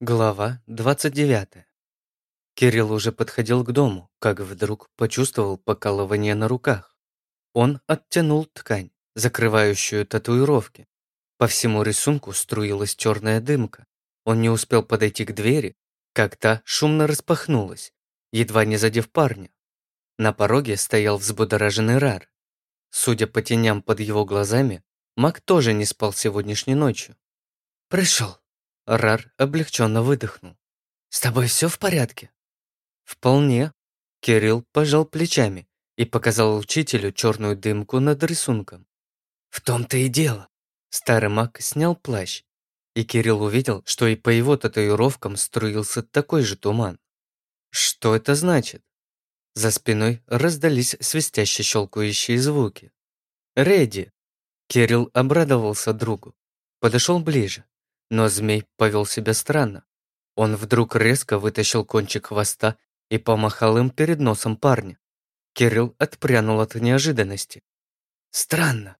Глава 29. Кирилл уже подходил к дому, как вдруг почувствовал покалывание на руках. Он оттянул ткань, закрывающую татуировки. По всему рисунку струилась черная дымка. Он не успел подойти к двери, как та шумно распахнулась, едва не задев парня. На пороге стоял взбудораженный Рар. Судя по теням под его глазами, маг тоже не спал сегодняшней ночью. «Пришел», Рар облегченно выдохнул. «С тобой все в порядке?» «Вполне». Кирилл пожал плечами и показал учителю черную дымку над рисунком. «В том-то и дело». Старый маг снял плащ, и Кирилл увидел, что и по его татуировкам струился такой же туман. Что это значит? За спиной раздались свистящие щелкающие звуки. «Редди!» Кирилл обрадовался другу. Подошел ближе, но змей повел себя странно. Он вдруг резко вытащил кончик хвоста и помахал им перед носом парня. Кирилл отпрянул от неожиданности. «Странно».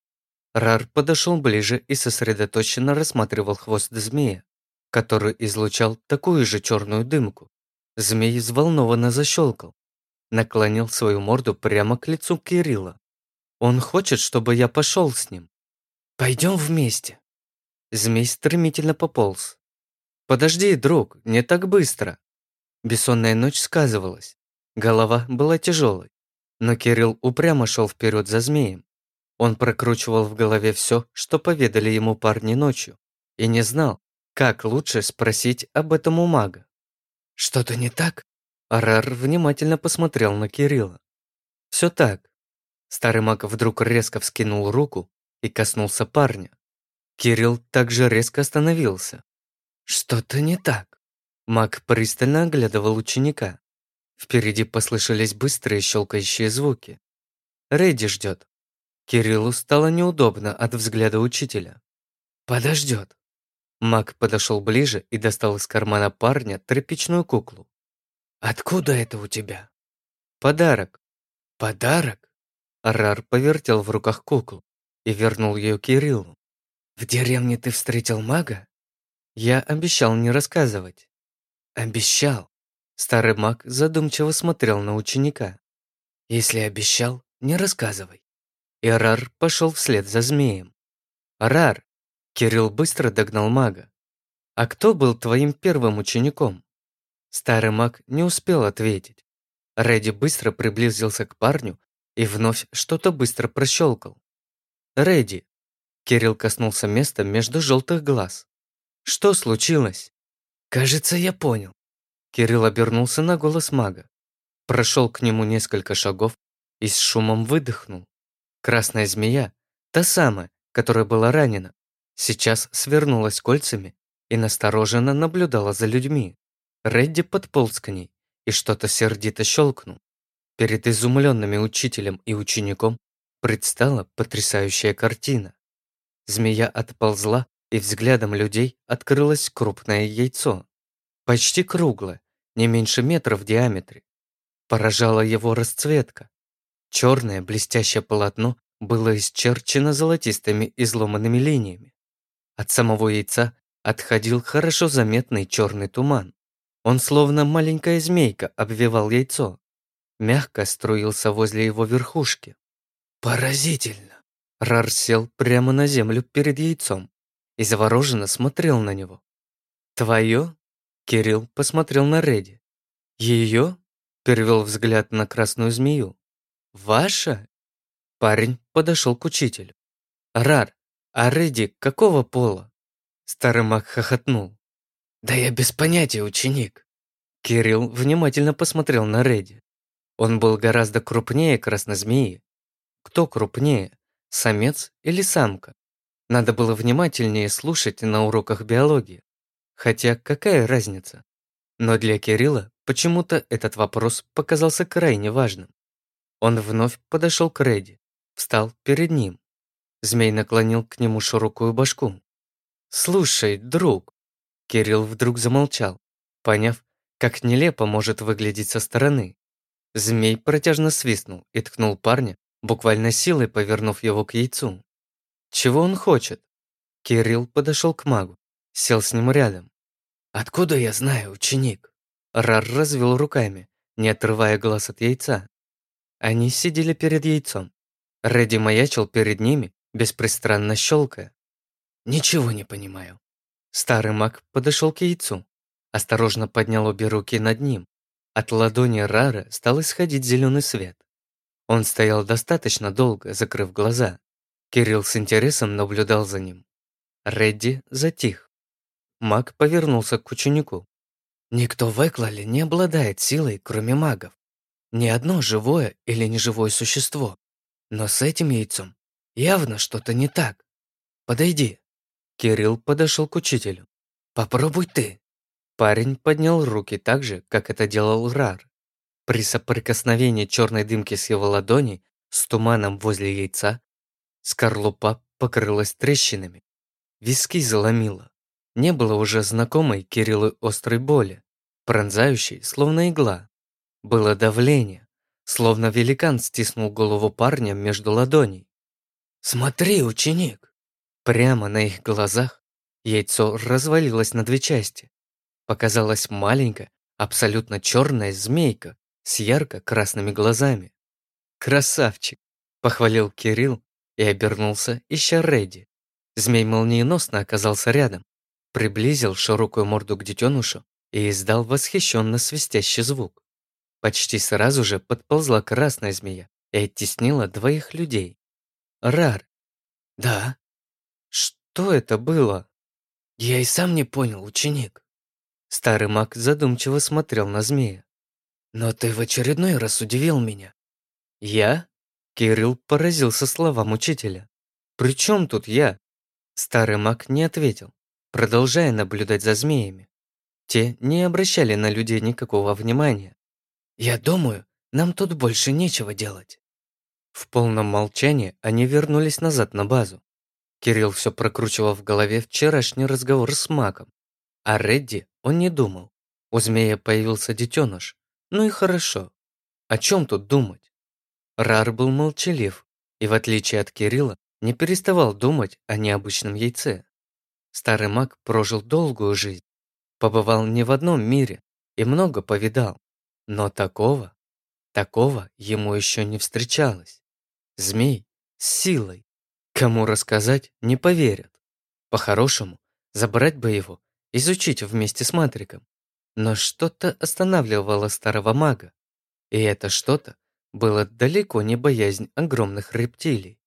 Рар подошел ближе и сосредоточенно рассматривал хвост змея, который излучал такую же черную дымку. Змей взволнованно защелкал, наклонил свою морду прямо к лицу Кирилла. «Он хочет, чтобы я пошел с ним». «Пойдем вместе». Змей стремительно пополз. «Подожди, друг, не так быстро!» Бессонная ночь сказывалась. Голова была тяжелой. Но Кирилл упрямо шел вперед за змеем. Он прокручивал в голове все, что поведали ему парни ночью, и не знал, как лучше спросить об этом у мага. «Что-то не так?» Арар внимательно посмотрел на Кирилла. «Все так». Старый маг вдруг резко вскинул руку и коснулся парня. Кирилл также резко остановился. «Что-то не так». Маг пристально оглядывал ученика. Впереди послышались быстрые щелкающие звуки. Рэдди ждет. Кириллу стало неудобно от взгляда учителя. «Подождет». Маг подошел ближе и достал из кармана парня тряпичную куклу. «Откуда это у тебя?» «Подарок». «Подарок?» Рар повертел в руках куклу и вернул ее Кириллу. В деревне ты встретил мага? Я обещал не рассказывать. Обещал. Старый маг задумчиво смотрел на ученика. Если обещал, не рассказывай. И Рар пошел вслед за змеем. Рар! Кирилл быстро догнал мага. А кто был твоим первым учеником? Старый маг не успел ответить. Рэдди быстро приблизился к парню и вновь что-то быстро прощелкал. «Рэдди, Кирилл коснулся места между желтых глаз. «Что случилось?» «Кажется, я понял». Кирилл обернулся на голос мага. Прошел к нему несколько шагов и с шумом выдохнул. Красная змея, та самая, которая была ранена, сейчас свернулась кольцами и настороженно наблюдала за людьми. Редди подполз к ней и что-то сердито щелкнул. Перед изумленными учителем и учеником предстала потрясающая картина. Змея отползла, и взглядом людей открылось крупное яйцо. Почти круглое, не меньше метра в диаметре. Поражала его расцветка. Черное блестящее полотно было исчерчено золотистыми изломанными линиями. От самого яйца отходил хорошо заметный черный туман. Он словно маленькая змейка обвивал яйцо. Мягко струился возле его верхушки. «Поразительно!» Рар сел прямо на землю перед яйцом и завороженно смотрел на него. «Твое?» Кирилл посмотрел на Реди. «Ее?» Перевел взгляд на красную змею. «Ваша?» Парень подошел к учителю. «Рар, а Реди какого пола?» Старый маг хохотнул. «Да я без понятия, ученик». Кирилл внимательно посмотрел на Реди. Он был гораздо крупнее красной змеи. Кто крупнее, самец или самка. Надо было внимательнее слушать на уроках биологии. Хотя какая разница? Но для Кирилла почему-то этот вопрос показался крайне важным. Он вновь подошел к Рэди, встал перед ним. Змей наклонил к нему широкую башку. «Слушай, друг!» Кирилл вдруг замолчал, поняв, как нелепо может выглядеть со стороны. Змей протяжно свистнул и ткнул парня буквально силой повернув его к яйцу. Чего он хочет? Кирилл подошел к магу, сел с ним рядом. Откуда я знаю, ученик? Рар развел руками, не отрывая глаз от яйца. Они сидели перед яйцом. Редди маячил перед ними, беспристрастно щелкая. Ничего не понимаю. Старый маг подошел к яйцу, осторожно поднял обе руки над ним. От ладони Рара стал исходить зеленый свет. Он стоял достаточно долго, закрыв глаза. Кирилл с интересом наблюдал за ним. Редди затих. Маг повернулся к ученику. Никто в Эклале не обладает силой, кроме магов. Ни одно живое или неживое существо. Но с этим яйцом явно что-то не так. Подойди. Кирилл подошел к учителю. Попробуй ты. Парень поднял руки так же, как это делал Рар. При соприкосновении черной дымки с его ладони с туманом возле яйца, скорлупа покрылась трещинами. Виски заломило. Не было уже знакомой Кириллу острой боли пронзающей, словно игла. Было давление, словно великан стиснул голову парня между ладоней. «Смотри, ученик!» Прямо на их глазах яйцо развалилось на две части. Показалась маленькая, абсолютно черная змейка с ярко-красными глазами. «Красавчик!» – похвалил Кирилл и обернулся, ища Редди. Змей молниеносно оказался рядом, приблизил широкую морду к детенышу и издал восхищенно свистящий звук. Почти сразу же подползла красная змея и оттеснила двоих людей. Рар. Да. Что это было? Я и сам не понял, ученик. Старый маг задумчиво смотрел на змея. Но ты в очередной раз удивил меня. Я? Кирилл поразился словам учителя. «При чем тут я?» Старый маг не ответил, продолжая наблюдать за змеями. Те не обращали на людей никакого внимания. «Я думаю, нам тут больше нечего делать». В полном молчании они вернулись назад на базу. Кирилл все прокручивал в голове вчерашний разговор с Маком. А Редди он не думал. У змея появился детеныш. Ну и хорошо. О чем тут думать? Рар был молчалив и, в отличие от Кирилла, не переставал думать о необычном яйце. Старый маг прожил долгую жизнь побывал не в одном мире и много повидал. Но такого, такого ему еще не встречалось. Змей с силой. Кому рассказать, не поверят. По-хорошему, забрать бы его, изучить вместе с Матриком. Но что-то останавливало старого мага. И это что-то было далеко не боязнь огромных рептилий.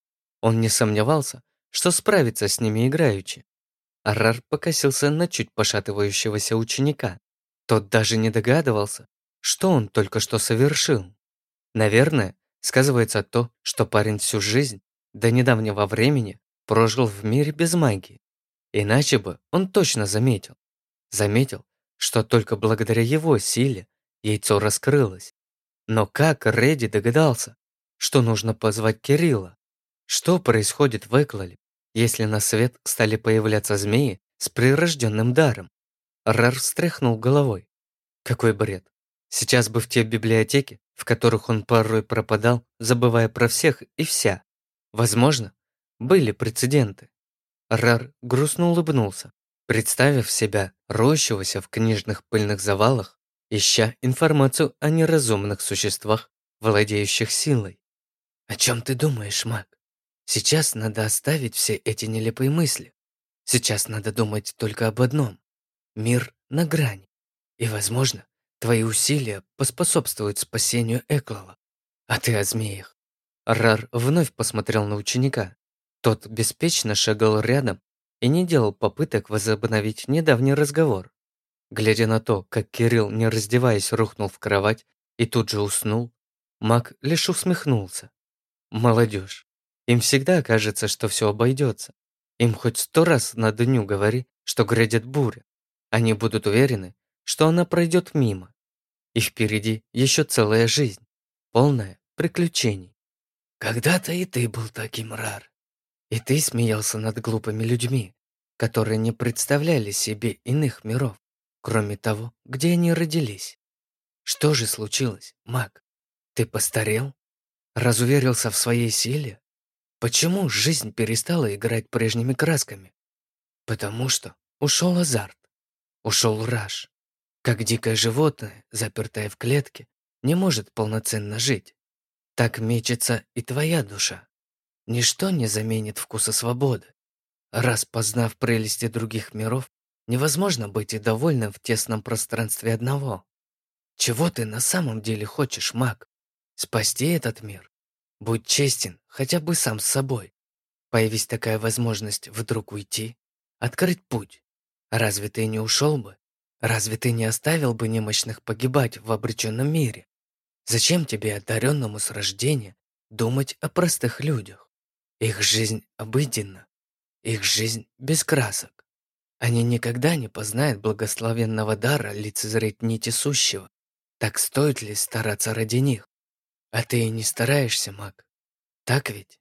Он не сомневался, что справится с ними играючи. Арар покосился на чуть пошатывающегося ученика. Тот даже не догадывался, что он только что совершил. Наверное, сказывается то, что парень всю жизнь, до недавнего времени, прожил в мире без магии. Иначе бы он точно заметил. Заметил, что только благодаря его силе яйцо раскрылось. Но как Редди догадался, что нужно позвать Кирилла? Что происходит в Эклале? если на свет стали появляться змеи с прирожденным даром. Рар встряхнул головой. Какой бред. Сейчас бы в те библиотеки, в которых он порой пропадал, забывая про всех и вся. Возможно, были прецеденты. Рар грустно улыбнулся, представив себя роющегося в книжных пыльных завалах, ища информацию о неразумных существах, владеющих силой. «О чем ты думаешь, маг?» Сейчас надо оставить все эти нелепые мысли. Сейчас надо думать только об одном. Мир на грани. И, возможно, твои усилия поспособствуют спасению Эклала. А ты о змеях. Рар вновь посмотрел на ученика. Тот беспечно шагал рядом и не делал попыток возобновить недавний разговор. Глядя на то, как Кирилл, не раздеваясь, рухнул в кровать и тут же уснул, маг лишь усмехнулся. Молодежь. Им всегда кажется, что все обойдется. Им хоть сто раз на дню говори, что грядет буря. Они будут уверены, что она пройдет мимо. И впереди еще целая жизнь, полная приключений. Когда-то и ты был таким рар. И ты смеялся над глупыми людьми, которые не представляли себе иных миров, кроме того, где они родились. Что же случилось, маг? Ты постарел? Разуверился в своей силе? Почему жизнь перестала играть прежними красками? Потому что ушел азарт. ушел Раш. Как дикое животное, запертое в клетке, не может полноценно жить. Так мечется и твоя душа. Ничто не заменит вкуса свободы. Раз познав прелести других миров, невозможно быть и довольным в тесном пространстве одного. Чего ты на самом деле хочешь, маг? Спасти этот мир? Будь честен, хотя бы сам с собой. Появись такая возможность вдруг уйти, открыть путь. Разве ты не ушел бы? Разве ты не оставил бы немощных погибать в обреченном мире? Зачем тебе, одаренному с рождения, думать о простых людях? Их жизнь обыденна, их жизнь без красок. Они никогда не познают благословенного дара лицезреть нити сущего. Так стоит ли стараться ради них? А ты и не стараешься, маг. Так ведь?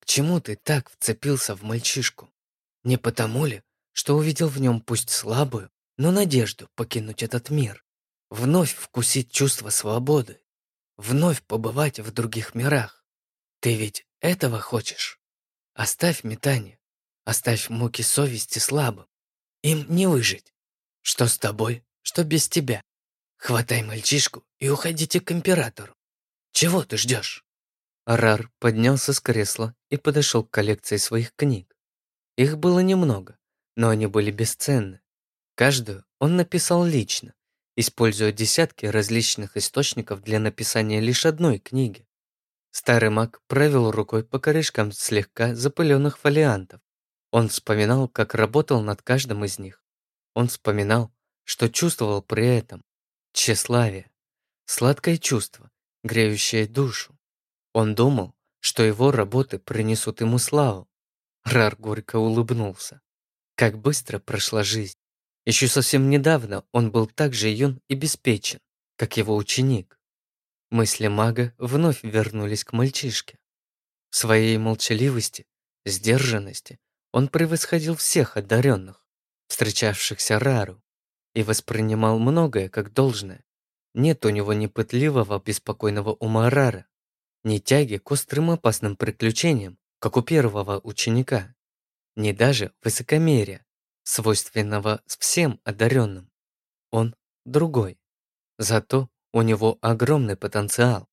К чему ты так вцепился в мальчишку? Не потому ли, что увидел в нем пусть слабую, но надежду покинуть этот мир, вновь вкусить чувство свободы, вновь побывать в других мирах? Ты ведь этого хочешь? Оставь метание, оставь муки совести слабым. Им не выжить. Что с тобой, что без тебя. Хватай мальчишку и уходите к императору. Чего ты ждешь? Рар поднялся с кресла и подошел к коллекции своих книг. Их было немного, но они были бесценны. Каждую он написал лично, используя десятки различных источников для написания лишь одной книги. Старый маг провел рукой по корешкам слегка запыленных фолиантов. Он вспоминал, как работал над каждым из них. Он вспоминал, что чувствовал при этом. Тщеславие. Сладкое чувство, греющее душу. Он думал, что его работы принесут ему славу. Рар горько улыбнулся. Как быстро прошла жизнь. Еще совсем недавно он был так же юн и беспечен, как его ученик. Мысли мага вновь вернулись к мальчишке. В своей молчаливости, сдержанности он превосходил всех одаренных, встречавшихся Рару, и воспринимал многое как должное. Нет у него ни пытливого, беспокойного ума Рара, ни тяги к острым опасным приключениям, как у первого ученика, ни даже высокомерия, свойственного всем одаренным. Он другой. Зато у него огромный потенциал.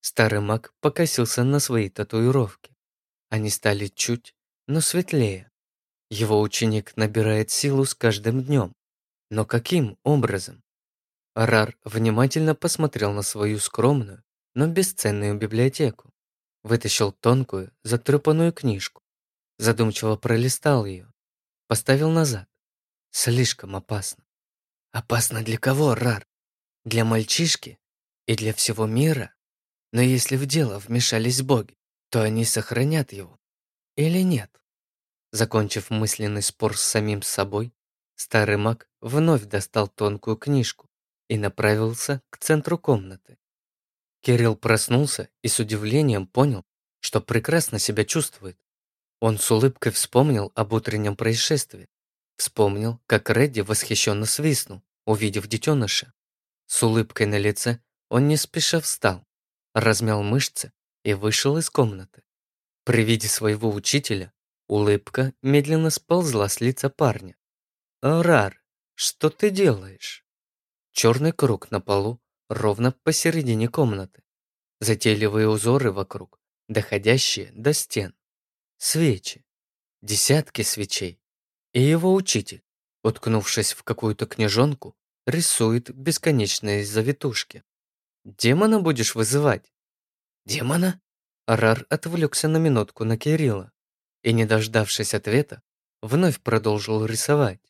Старый маг покосился на свои татуировки. Они стали чуть, но светлее. Его ученик набирает силу с каждым днем. Но каким образом? Рар внимательно посмотрел на свою скромную, но бесценную библиотеку. Вытащил тонкую, затрепанную книжку. Задумчиво пролистал ее. Поставил назад. Слишком опасно. Опасно для кого, Рар? Для мальчишки и для всего мира? Но если в дело вмешались боги, то они сохранят его. Или нет? Закончив мысленный спор с самим собой, старый маг вновь достал тонкую книжку и направился к центру комнаты. Кирилл проснулся и с удивлением понял, что прекрасно себя чувствует. Он с улыбкой вспомнил об утреннем происшествии. Вспомнил, как Редди восхищенно свистнул, увидев детеныша. С улыбкой на лице он не спеша встал, размял мышцы и вышел из комнаты. При виде своего учителя улыбка медленно сползла с лица парня. «Рар, что ты делаешь?» Черный круг на полу ровно посередине комнаты. Затейливые узоры вокруг, доходящие до стен. Свечи. Десятки свечей. И его учитель, уткнувшись в какую-то книжонку, рисует бесконечные завитушки. «Демона будешь вызывать?» «Демона?» Рар отвлекся на минутку на Кирилла и, не дождавшись ответа, вновь продолжил рисовать.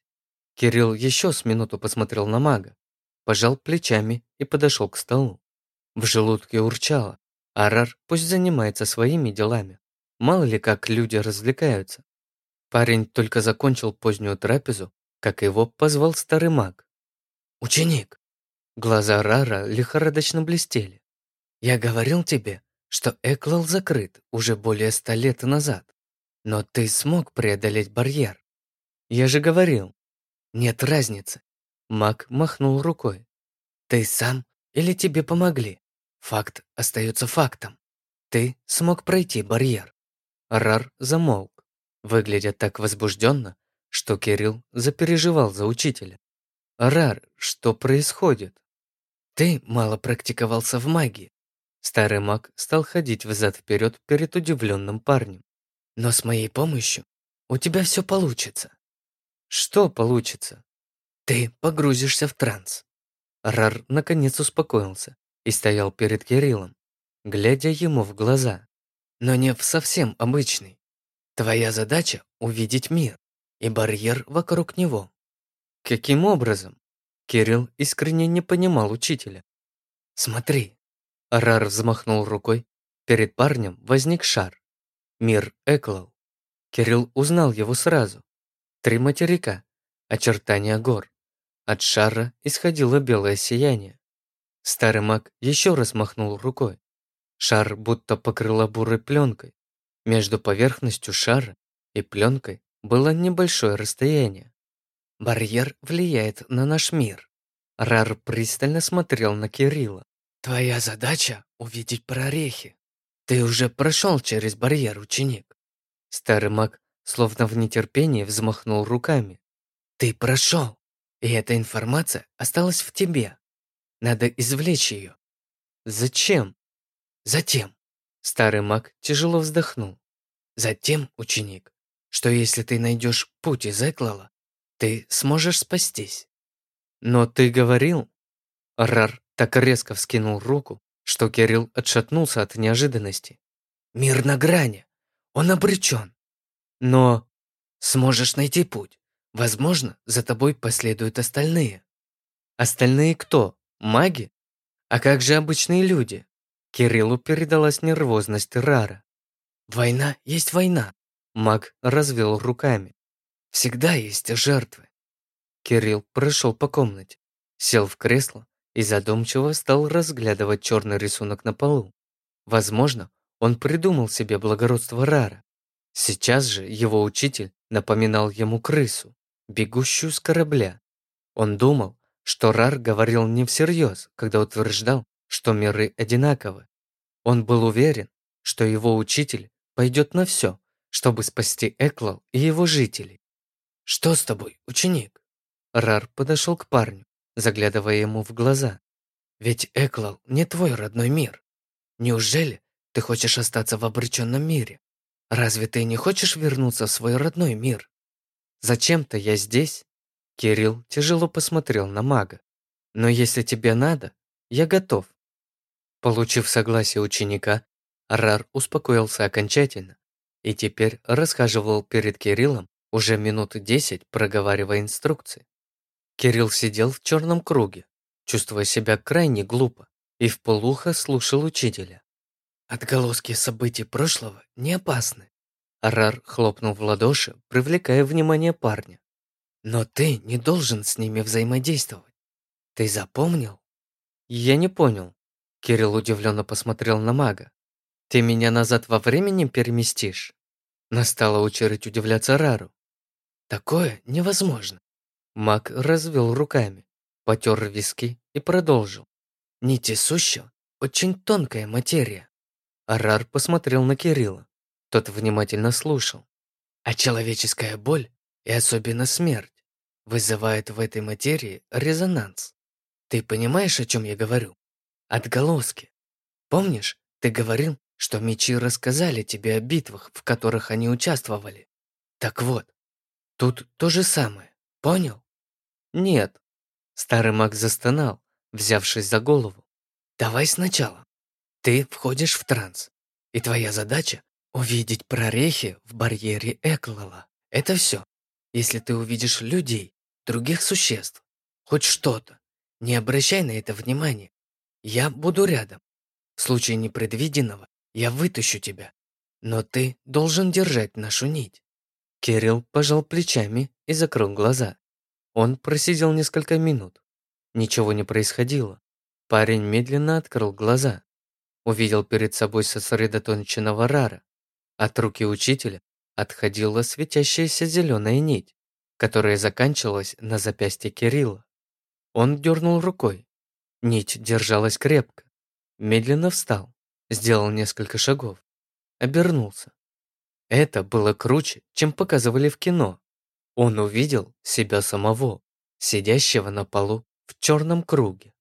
Кирилл еще с минуту посмотрел на мага, пожал плечами и подошел к столу. В желудке урчало. Арар пусть занимается своими делами. Мало ли как люди развлекаются. Парень только закончил позднюю трапезу, как его позвал старый маг. «Ученик!» Глаза Рара лихорадочно блестели. «Я говорил тебе, что Эклал закрыт уже более ста лет назад, но ты смог преодолеть барьер. Я же говорил, нет разницы. Маг махнул рукой. «Ты сам или тебе помогли? Факт остается фактом. Ты смог пройти барьер». Рар замолк, выглядя так возбужденно, что Кирилл запереживал за учителя. Рар, что происходит? Ты мало практиковался в магии. Старый маг стал ходить взад-вперед перед удивленным парнем. Но с моей помощью у тебя все получится. Что получится? Ты погрузишься в транс. Рар наконец успокоился и стоял перед Кириллом, глядя ему в глаза. Но не в совсем обычный. Твоя задача — увидеть мир и барьер вокруг него. Каким образом? Кирилл искренне не понимал учителя. Смотри. Рар взмахнул рукой. Перед парнем возник шар. Мир Эклау. Кирилл узнал его сразу. Три материка, очертания гор. От шара исходило белое сияние. Старый маг еще раз махнул рукой. Шар будто покрыла бурой пленкой. Между поверхностью шара и пленкой было небольшое расстояние. Барьер влияет на наш мир. Рар пристально смотрел на Кирилла. Твоя задача — увидеть прорехи. Ты уже прошел через барьер, ученик. Старый маг, словно в нетерпении, взмахнул руками. Ты прошел, и эта информация осталась в тебе. Надо извлечь ее. Зачем? Затем. Старый маг тяжело вздохнул. Затем, ученик, что если ты найдешь путь из Эклала, ты сможешь спастись. Но ты говорил... Рар так резко вскинул руку, что Кирилл отшатнулся от неожиданности. Мир на грани. Он обречен. Но... Сможешь найти путь. Возможно, за тобой последуют остальные. Остальные кто? Маги? А как же обычные люди? Кириллу передалась нервозность Рара. Война есть война. Маг развел руками. Всегда есть жертвы. Кирилл прошел по комнате, сел в кресло и задумчиво стал разглядывать черный рисунок на полу. Возможно, он придумал себе благородство Рара. Сейчас же его учитель напоминал ему крысу, бегущую с корабля. Он думал, что Рар говорил не всерьез, когда утверждал, что миры одинаковы. Он был уверен, что его учитель пойдет на все, чтобы спасти Эклал и его жителей. «Что с тобой, ученик?» Рар подошел к парню, заглядывая ему в глаза. «Ведь Эклал не твой родной мир. Неужели ты хочешь остаться в обреченном мире? Разве ты не хочешь вернуться в свой родной мир?» «Зачем-то я здесь?» Кирилл тяжело посмотрел на мага. «Но если тебе надо, я готов». Получив согласие ученика, Рар успокоился окончательно и теперь расхаживал перед Кириллом уже минуты десять, проговаривая инструкции. Кирилл сидел в черном круге, чувствуя себя крайне глупо, и в полухо слушал учителя. «Отголоски событий прошлого не опасны», Рар хлопнул в ладоши, привлекая внимание парня. «Но ты не должен с ними взаимодействовать. Ты запомнил?» «Я не понял». Кирилл удивленно посмотрел на мага. «Ты меня назад во времени переместишь?» Настала очередь удивляться Рару. «Такое невозможно». Маг развел руками, потер виски и продолжил. «Нити сущего – очень тонкая материя». Рар посмотрел на Кирилла. Тот внимательно слушал. А человеческая боль, и особенно смерть, вызывает в этой материи резонанс. Ты понимаешь, о чем я говорю? Отголоски. Помнишь, ты говорил, что мечи рассказали тебе о битвах, в которых они участвовали? Так вот, тут то же самое. Понял? Нет. Старый маг застонал, взявшись за голову. Давай сначала. Ты входишь в транс, и твоя задача Увидеть прорехи в барьере Эклала – это все. Если ты увидишь людей, других существ, хоть что-то, не обращай на это внимания. Я буду рядом. В случае непредвиденного я вытащу тебя. Но ты должен держать нашу нить. Кирилл пожал плечами и закрыл глаза. Он просидел несколько минут. Ничего не происходило. Парень медленно открыл глаза. Увидел перед собой сосредоточенного Рара. От руки учителя отходила светящаяся зеленая нить, которая заканчивалась на запястье Кирилла. Он дернул рукой. Нить держалась крепко. Медленно встал, сделал несколько шагов. Обернулся. Это было круче, чем показывали в кино. Он увидел себя самого. сидящего на полу в черном круге.